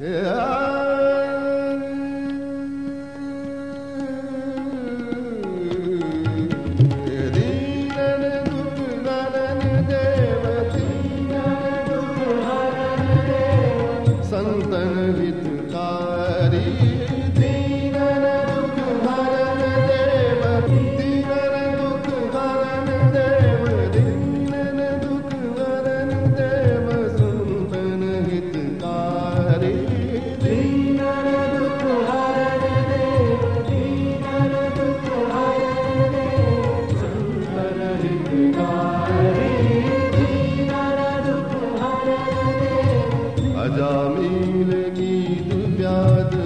Yeah. याद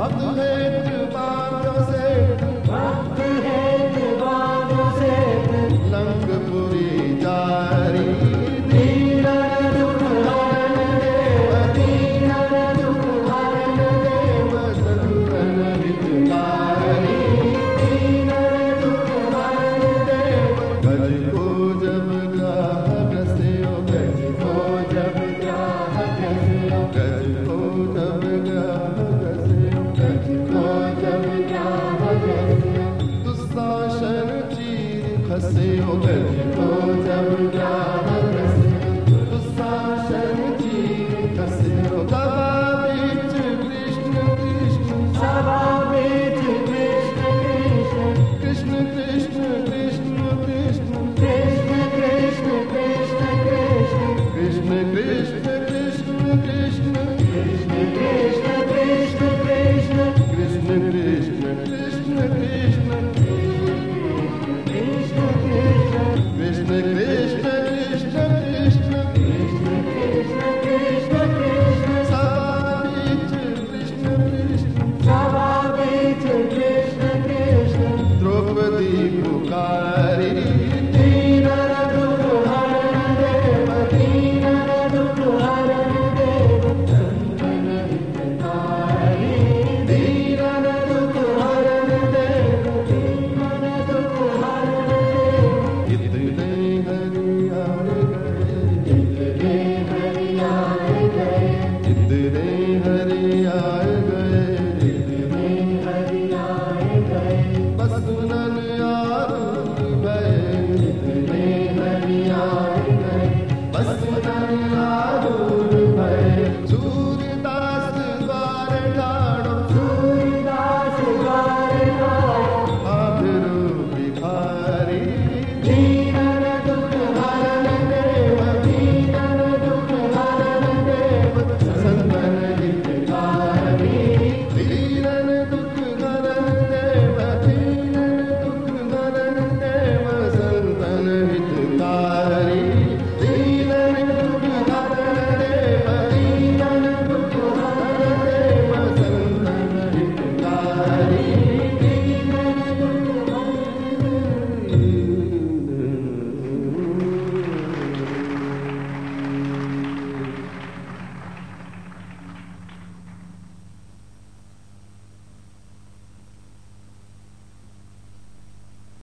साथ है I Sail, Sail, Sail, Sail, Sail, Sail, Sail, Sail, Sail,